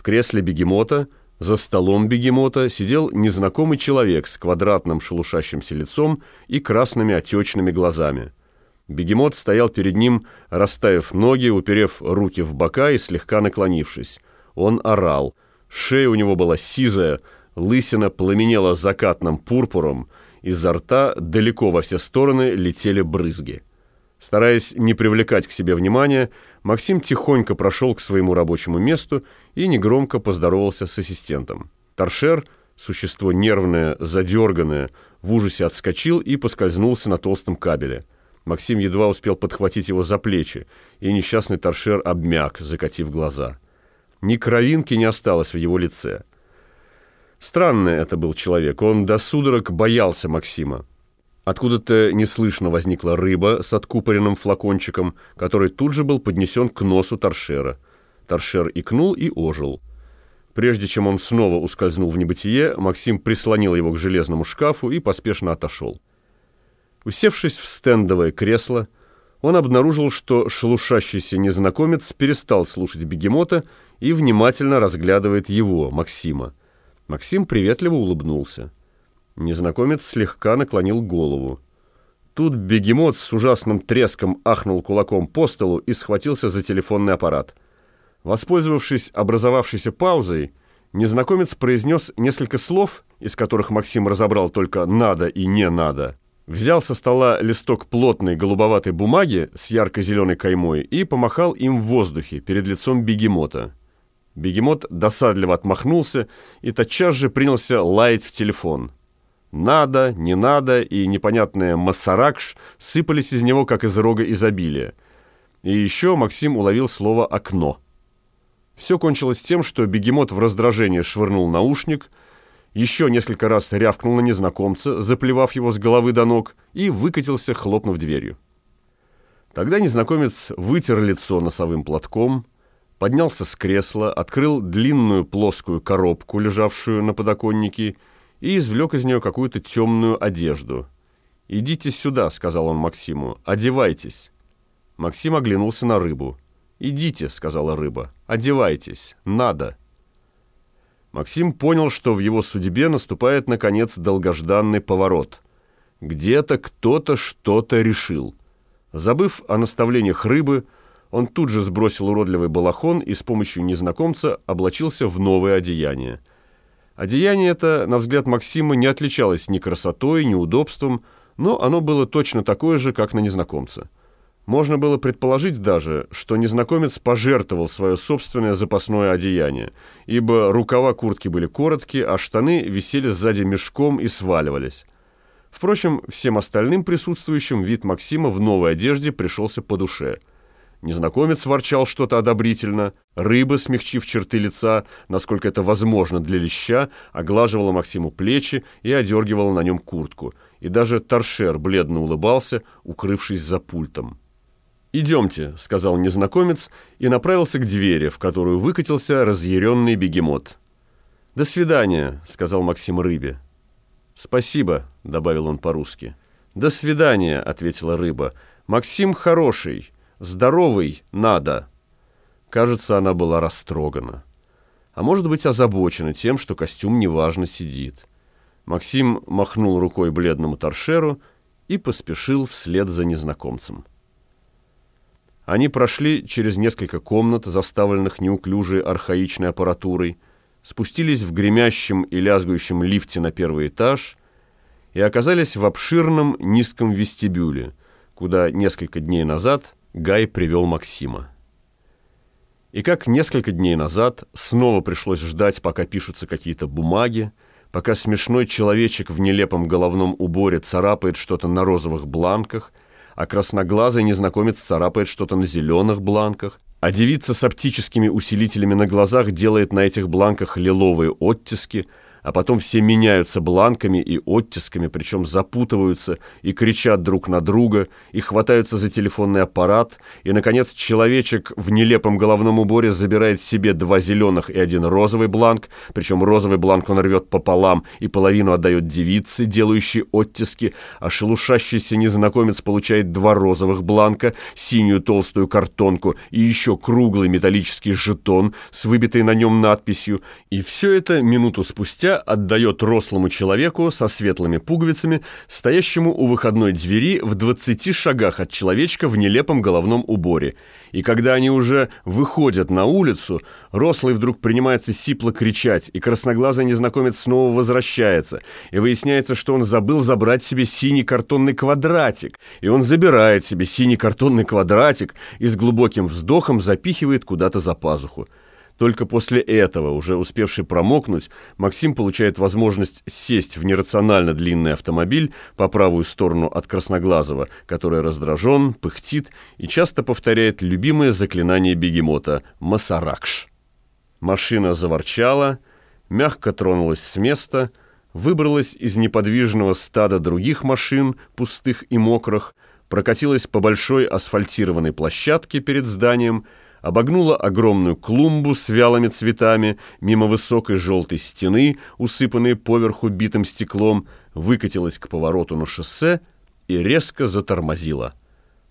В кресле бегемота, за столом бегемота, сидел незнакомый человек с квадратным шелушащимся лицом и красными отечными глазами. Бегемот стоял перед ним, расставив ноги, уперев руки в бока и слегка наклонившись. Он орал. Шея у него была сизая, лысина пламенела закатным пурпуром, изо рта далеко во все стороны летели брызги. Стараясь не привлекать к себе внимания, Максим тихонько прошел к своему рабочему месту и негромко поздоровался с ассистентом. Торшер, существо нервное, задерганное, в ужасе отскочил и поскользнулся на толстом кабеле. Максим едва успел подхватить его за плечи, и несчастный торшер обмяк, закатив глаза. Ни кровинки не осталось в его лице. Странный это был человек, он до судорог боялся Максима. Откуда-то неслышно возникла рыба с откупоренным флакончиком, который тут же был поднесен к носу торшера. Торшер икнул и ожил. Прежде чем он снова ускользнул в небытие, Максим прислонил его к железному шкафу и поспешно отошел. Усевшись в стендовое кресло, он обнаружил, что шелушащийся незнакомец перестал слушать бегемота и внимательно разглядывает его, Максима. Максим приветливо улыбнулся. Незнакомец слегка наклонил голову. Тут бегемот с ужасным треском ахнул кулаком по столу и схватился за телефонный аппарат. Воспользовавшись образовавшейся паузой, незнакомец произнес несколько слов, из которых Максим разобрал только «надо» и «не надо». Взял со стола листок плотной голубоватой бумаги с ярко-зеленой каймой и помахал им в воздухе перед лицом бегемота. Бегемот досадливо отмахнулся и тотчас же принялся лаять в телефон. «Надо», «не надо» и непонятное «массаракш» сыпались из него, как из рога изобилия. И еще Максим уловил слово «окно». Все кончилось тем, что бегемот в раздражении швырнул наушник, еще несколько раз рявкнул на незнакомца, заплевав его с головы до ног, и выкатился, хлопнув дверью. Тогда незнакомец вытер лицо носовым платком, поднялся с кресла, открыл длинную плоскую коробку, лежавшую на подоконнике, и извлек из нее какую-то темную одежду. «Идите сюда», — сказал он Максиму, — «одевайтесь». Максим оглянулся на рыбу. «Идите», — сказала рыба, — «одевайтесь, надо». Максим понял, что в его судьбе наступает, наконец, долгожданный поворот. Где-то кто-то что-то решил. Забыв о наставлениях рыбы, он тут же сбросил уродливый балахон и с помощью незнакомца облачился в новое одеяние. Одеяние это, на взгляд Максима, не отличалось ни красотой, ни удобством, но оно было точно такое же, как на незнакомца. Можно было предположить даже, что незнакомец пожертвовал свое собственное запасное одеяние, ибо рукава куртки были короткие, а штаны висели сзади мешком и сваливались. Впрочем, всем остальным присутствующим вид Максима в новой одежде пришелся по душе – Незнакомец ворчал что-то одобрительно. Рыба, смягчив черты лица, насколько это возможно для леща, оглаживала Максиму плечи и одергивала на нем куртку. И даже торшер бледно улыбался, укрывшись за пультом. «Идемте», — сказал незнакомец и направился к двери, в которую выкатился разъяренный бегемот. «До свидания», — сказал Максим рыбе. «Спасибо», — добавил он по-русски. «До свидания», — ответила рыба. «Максим хороший». Здоровый надо. Кажется, она была растрогана. А может быть, озабочена тем, что костюм неважно сидит. Максим махнул рукой бледному торшеру и поспешил вслед за незнакомцем. Они прошли через несколько комнат, заставленных неуклюжей архаичной аппаратурой, спустились в гремящем и лязгающем лифте на первый этаж и оказались в обширном низком вестибюле, куда несколько дней назад – Гай привел Максима. И как несколько дней назад снова пришлось ждать, пока пишутся какие-то бумаги, пока смешной человечек в нелепом головном уборе царапает что-то на розовых бланках, а красноглазый незнакомец царапает что-то на зеленых бланках, а девица с оптическими усилителями на глазах делает на этих бланках лиловые оттиски, а потом все меняются бланками и оттисками, причем запутываются и кричат друг на друга, и хватаются за телефонный аппарат, и, наконец, человечек в нелепом головном уборе забирает себе два зеленых и один розовый бланк, причем розовый бланк он рвет пополам и половину отдает девице, делающей оттиски, а шелушащийся незнакомец получает два розовых бланка, синюю толстую картонку и еще круглый металлический жетон с выбитой на нем надписью, и все это минуту спустя спустя отдает рослому человеку со светлыми пуговицами, стоящему у выходной двери в 20 шагах от человечка в нелепом головном уборе. И когда они уже выходят на улицу, рослый вдруг принимается сипло кричать, и красноглазый незнакомец снова возвращается, и выясняется, что он забыл забрать себе синий картонный квадратик, и он забирает себе синий картонный квадратик и с глубоким вздохом запихивает куда-то за пазуху. Только после этого, уже успевший промокнуть, Максим получает возможность сесть в нерационально длинный автомобиль по правую сторону от Красноглазого, который раздражен, пыхтит и часто повторяет любимое заклинание бегемота «Масаракш». Машина заворчала, мягко тронулась с места, выбралась из неподвижного стада других машин, пустых и мокрых, прокатилась по большой асфальтированной площадке перед зданием, обогнула огромную клумбу с вялыми цветами мимо высокой желтой стены, усыпанной поверху битым стеклом, выкатилась к повороту на шоссе и резко затормозила.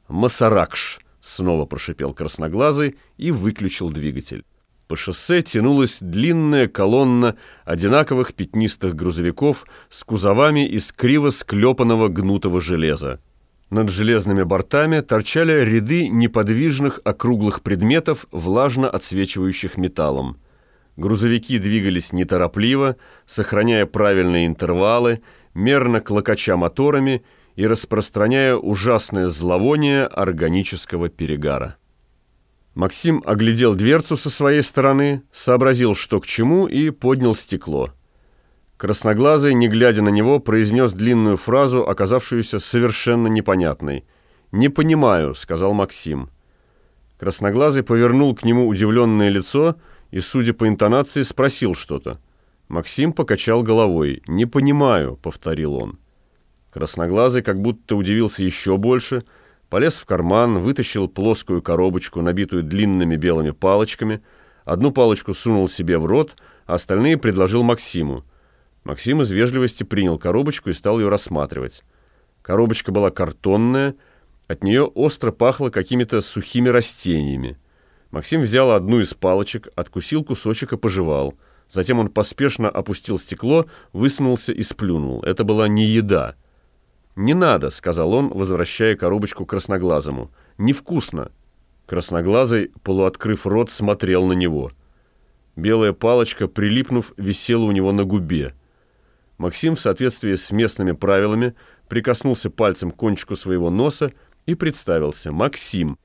«Масаракш!» — снова прошипел красноглазый и выключил двигатель. По шоссе тянулась длинная колонна одинаковых пятнистых грузовиков с кузовами из криво склепанного гнутого железа. Над железными бортами торчали ряды неподвижных округлых предметов, влажно отсвечивающих металлом. Грузовики двигались неторопливо, сохраняя правильные интервалы, мерно клокоча моторами и распространяя ужасное зловоние органического перегара. Максим оглядел дверцу со своей стороны, сообразил, что к чему, и поднял стекло. Красноглазый, не глядя на него, произнес длинную фразу, оказавшуюся совершенно непонятной. «Не понимаю», — сказал Максим. Красноглазый повернул к нему удивленное лицо и, судя по интонации, спросил что-то. Максим покачал головой. «Не понимаю», — повторил он. Красноглазый как будто удивился еще больше, полез в карман, вытащил плоскую коробочку, набитую длинными белыми палочками, одну палочку сунул себе в рот, а остальные предложил Максиму. Максим из вежливости принял коробочку и стал ее рассматривать. Коробочка была картонная, от нее остро пахло какими-то сухими растениями. Максим взял одну из палочек, откусил кусочек и пожевал. Затем он поспешно опустил стекло, высунулся и сплюнул. Это была не еда. «Не надо», — сказал он, возвращая коробочку красноглазому. «Невкусно». Красноглазый, полуоткрыв рот, смотрел на него. Белая палочка, прилипнув, висела у него на губе. Максим в соответствии с местными правилами прикоснулся пальцем к кончику своего носа и представился «Максим».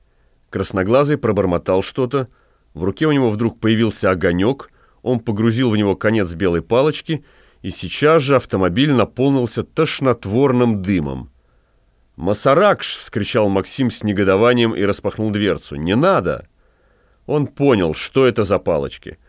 Красноглазый пробормотал что-то, в руке у него вдруг появился огонек, он погрузил в него конец белой палочки, и сейчас же автомобиль наполнился тошнотворным дымом. «Масаракш!» — вскричал Максим с негодованием и распахнул дверцу. «Не надо!» Он понял, что это за палочки —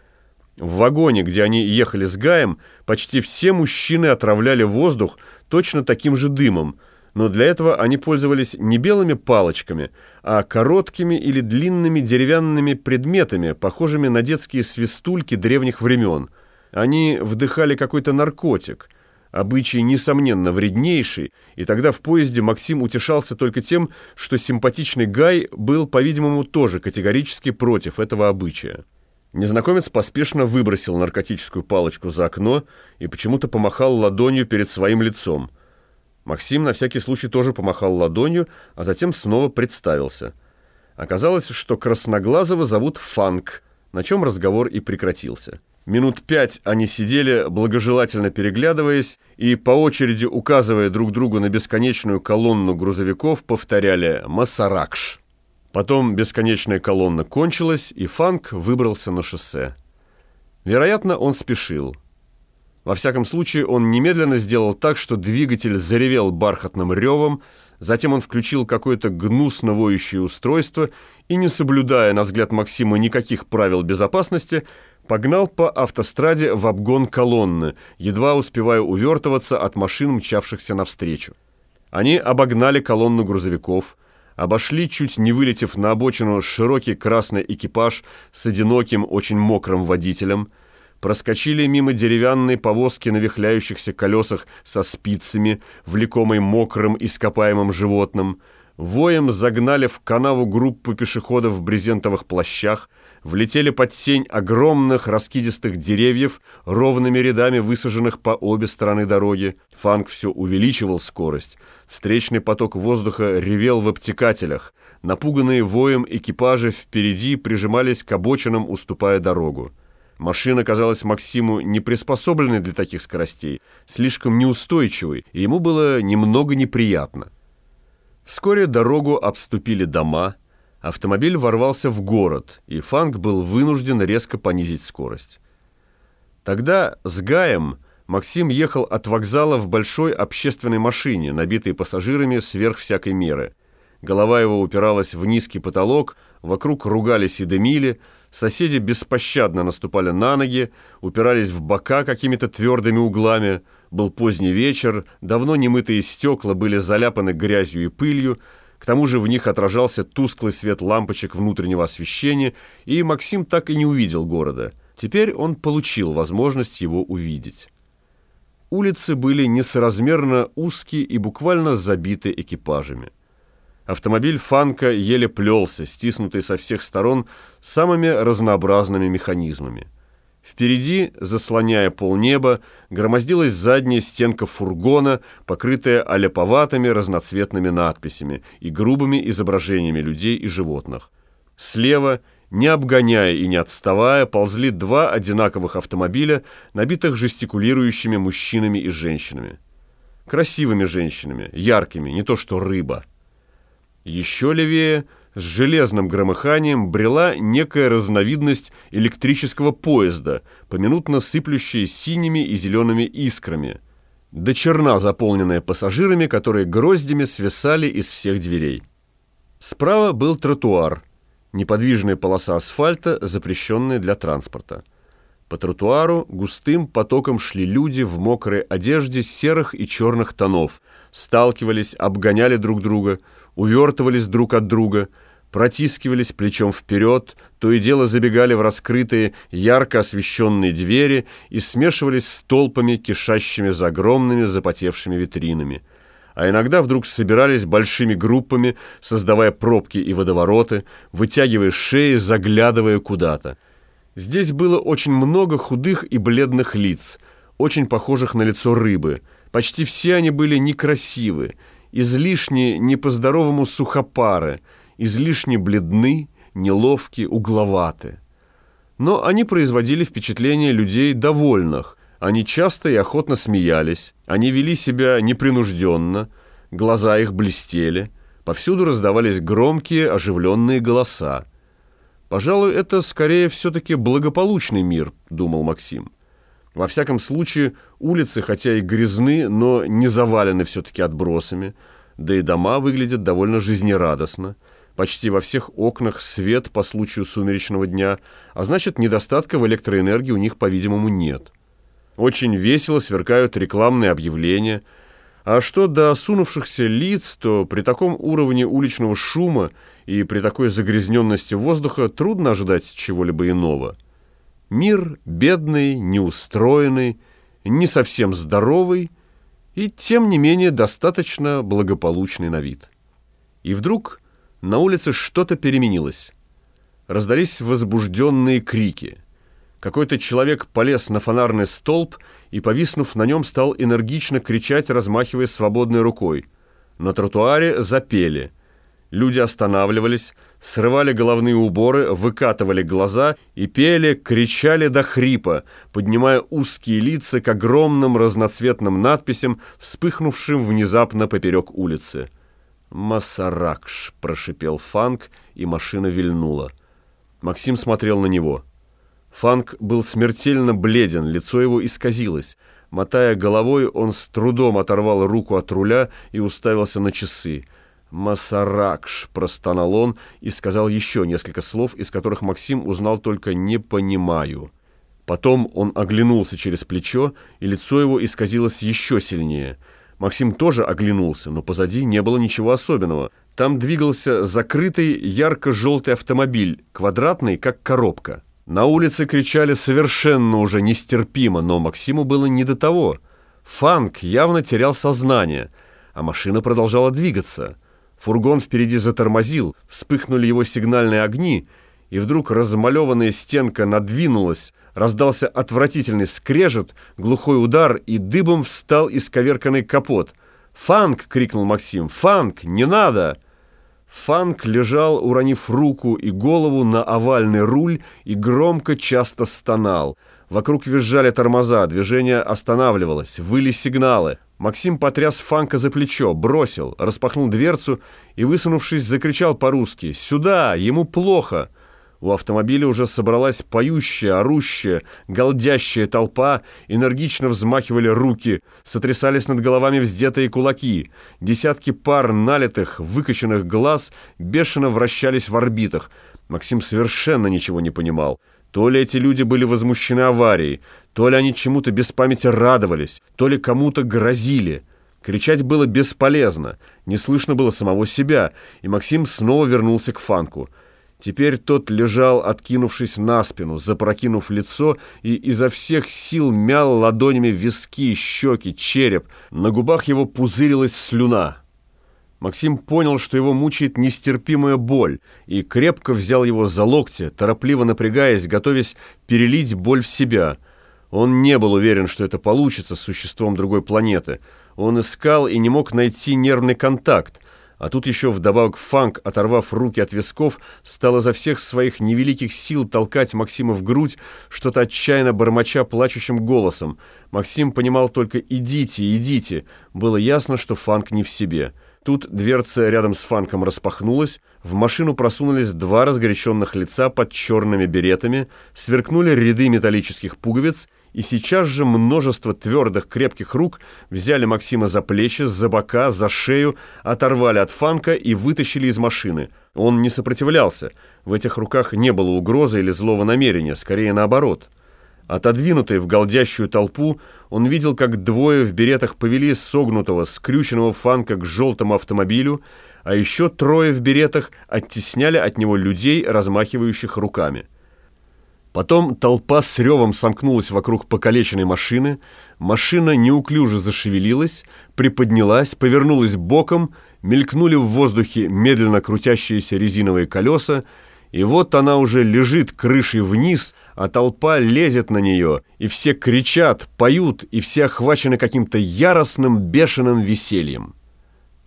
в вагоне, где они ехали с Гаем, почти все мужчины отравляли воздух точно таким же дымом, но для этого они пользовались не белыми палочками, а короткими или длинными деревянными предметами, похожими на детские свистульки древних времен. Они вдыхали какой-то наркотик, обычай, несомненно, вреднейший, и тогда в поезде Максим утешался только тем, что симпатичный Гай был, по-видимому, тоже категорически против этого обычая. Незнакомец поспешно выбросил наркотическую палочку за окно и почему-то помахал ладонью перед своим лицом. Максим на всякий случай тоже помахал ладонью, а затем снова представился. Оказалось, что Красноглазого зовут Фанк, на чем разговор и прекратился. Минут пять они сидели, благожелательно переглядываясь, и по очереди, указывая друг другу на бесконечную колонну грузовиков, повторяли «Масаракш». Потом бесконечная колонна кончилась, и Фанк выбрался на шоссе. Вероятно, он спешил. Во всяком случае, он немедленно сделал так, что двигатель заревел бархатным ревом, затем он включил какое-то гнусно воющее устройство и, не соблюдая, на взгляд Максима, никаких правил безопасности, погнал по автостраде в обгон колонны, едва успевая увертываться от машин, мчавшихся навстречу. Они обогнали колонну грузовиков, обошли, чуть не вылетев на обочину, широкий красный экипаж с одиноким, очень мокрым водителем, проскочили мимо деревянной повозки на вихляющихся колесах со спицами, влекомой мокрым ископаемым животным, воем загнали в канаву группу пешеходов в брезентовых плащах, влетели под сень огромных раскидистых деревьев, ровными рядами высаженных по обе стороны дороги. Фанк все увеличивал скорость. Встречный поток воздуха ревел в обтекателях. Напуганные воем экипажи впереди прижимались к обочинам, уступая дорогу. Машина казалась Максиму не приспособленной для таких скоростей, слишком неустойчивой, и ему было немного неприятно. Вскоре дорогу обступили дома, автомобиль ворвался в город, и Фанк был вынужден резко понизить скорость. Тогда с Гаем Максим ехал от вокзала в большой общественной машине, набитой пассажирами сверх всякой меры. Голова его упиралась в низкий потолок, вокруг ругались и дымили, соседи беспощадно наступали на ноги, упирались в бока какими-то твердыми углами. Был поздний вечер, давно немытые стекла были заляпаны грязью и пылью, к тому же в них отражался тусклый свет лампочек внутреннего освещения, и Максим так и не увидел города. Теперь он получил возможность его увидеть. Улицы были несоразмерно узкие и буквально забиты экипажами. Автомобиль Фанка еле плелся, стиснутый со всех сторон самыми разнообразными механизмами. Впереди, заслоняя полнеба, громоздилась задняя стенка фургона, покрытая аляповатыми разноцветными надписями и грубыми изображениями людей и животных. Слева, не обгоняя и не отставая, ползли два одинаковых автомобиля, набитых жестикулирующими мужчинами и женщинами. Красивыми женщинами, яркими, не то что рыба. Еще левее – с железным громыханием брела некая разновидность электрического поезда, поминутно сыплющая синими и зелеными искрами, до черна заполненная пассажирами, которые гроздями свисали из всех дверей. Справа был тротуар, неподвижная полоса асфальта, запрещенная для транспорта. По тротуару густым потоком шли люди в мокрой одежде серых и черных тонов, сталкивались, обгоняли друг друга, увертывались друг от друга – протискивались плечом вперед, то и дело забегали в раскрытые, ярко освещенные двери и смешивались с толпами, кишащими за огромными запотевшими витринами. А иногда вдруг собирались большими группами, создавая пробки и водовороты, вытягивая шеи, заглядывая куда-то. Здесь было очень много худых и бледных лиц, очень похожих на лицо рыбы. Почти все они были некрасивы, излишне не по-здоровому сухопары – излишне бледны, неловки, угловаты. Но они производили впечатление людей довольных, они часто и охотно смеялись, они вели себя непринужденно, глаза их блестели, повсюду раздавались громкие, оживленные голоса. «Пожалуй, это скорее все-таки благополучный мир», — думал Максим. Во всяком случае, улицы, хотя и грязны, но не завалены все-таки отбросами, да и дома выглядят довольно жизнерадостно. Почти во всех окнах свет по случаю сумеречного дня, а значит, недостатка в электроэнергии у них, по-видимому, нет. Очень весело сверкают рекламные объявления. А что до осунувшихся лиц, то при таком уровне уличного шума и при такой загрязненности воздуха трудно ожидать чего-либо иного. Мир бедный, неустроенный, не совсем здоровый и, тем не менее, достаточно благополучный на вид. И вдруг на улице что-то переменилось. Раздались возбужденные крики. Какой-то человек полез на фонарный столб и, повиснув на нем, стал энергично кричать, размахивая свободной рукой. На тротуаре запели. Люди останавливались, срывали головные уборы, выкатывали глаза и пели, кричали до хрипа, поднимая узкие лица к огромным разноцветным надписям, вспыхнувшим внезапно поперек улицы. «Масаракш!» – прошипел Фанк, и машина вильнула. Максим смотрел на него. Фанк был смертельно бледен, лицо его исказилось. Мотая головой, он с трудом оторвал руку от руля и уставился на часы. «Масаракш!» – простонал он и сказал еще несколько слов, из которых Максим узнал только «не понимаю». Потом он оглянулся через плечо, и лицо его исказилось еще сильнее. Максим тоже оглянулся, но позади не было ничего особенного. Там двигался закрытый ярко-желтый автомобиль, квадратный, как коробка. На улице кричали совершенно уже нестерпимо, но Максиму было не до того. Фанк явно терял сознание, а машина продолжала двигаться. Фургон впереди затормозил, вспыхнули его сигнальные огни — и вдруг размалеванная стенка надвинулась, раздался отвратительный скрежет, глухой удар, и дыбом встал исковерканный капот. «Фанк!» — крикнул Максим. «Фанк! Не надо!» Фанк лежал, уронив руку и голову на овальный руль и громко часто стонал. Вокруг визжали тормоза, движение останавливалось, выли сигналы. Максим потряс Фанка за плечо, бросил, распахнул дверцу и, высунувшись, закричал по-русски «Сюда! Ему плохо!» У автомобиля уже собралась поющая, орущая, голдящая толпа, энергично взмахивали руки, сотрясались над головами вздетые кулаки. Десятки пар налитых, выкоченных глаз бешено вращались в орбитах. Максим совершенно ничего не понимал. То ли эти люди были возмущены аварией, то ли они чему-то без памяти радовались, то ли кому-то грозили. Кричать было бесполезно, не слышно было самого себя, и Максим снова вернулся к фанку – Теперь тот лежал, откинувшись на спину, запрокинув лицо и изо всех сил мял ладонями виски, щеки, череп. На губах его пузырилась слюна. Максим понял, что его мучает нестерпимая боль, и крепко взял его за локти, торопливо напрягаясь, готовясь перелить боль в себя. Он не был уверен, что это получится с существом другой планеты. Он искал и не мог найти нервный контакт, а тут еще вдобавок Фанк, оторвав руки от висков, стал изо всех своих невеликих сил толкать Максима в грудь, что-то отчаянно бормоча плачущим голосом. Максим понимал только «идите, идите». Было ясно, что Фанк не в себе. Тут дверца рядом с Фанком распахнулась, в машину просунулись два разгоряченных лица под черными беретами, сверкнули ряды металлических пуговиц, и сейчас же множество твердых крепких рук взяли Максима за плечи, за бока, за шею, оторвали от Фанка и вытащили из машины. Он не сопротивлялся. В этих руках не было угрозы или злого намерения, скорее наоборот. Отодвинутый в голдящую толпу, он видел, как двое в беретах повели согнутого, скрюченного Фанка к желтому автомобилю, а еще трое в беретах оттесняли от него людей, размахивающих руками. Потом толпа с ревом сомкнулась вокруг покалеченной машины, машина неуклюже зашевелилась, приподнялась, повернулась боком, мелькнули в воздухе медленно крутящиеся резиновые колеса, и вот она уже лежит крышей вниз, а толпа лезет на нее, и все кричат, поют, и все охвачены каким-то яростным, бешеным весельем.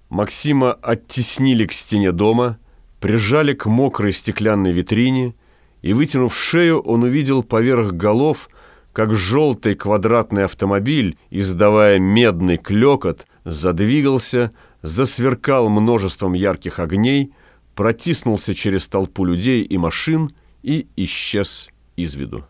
Максима оттеснили к стене дома, прижали к мокрой стеклянной витрине, и, вытянув шею, он увидел поверх голов, как желтый квадратный автомобиль, издавая медный клекот, задвигался, засверкал множеством ярких огней, протиснулся через толпу людей и машин и исчез из виду.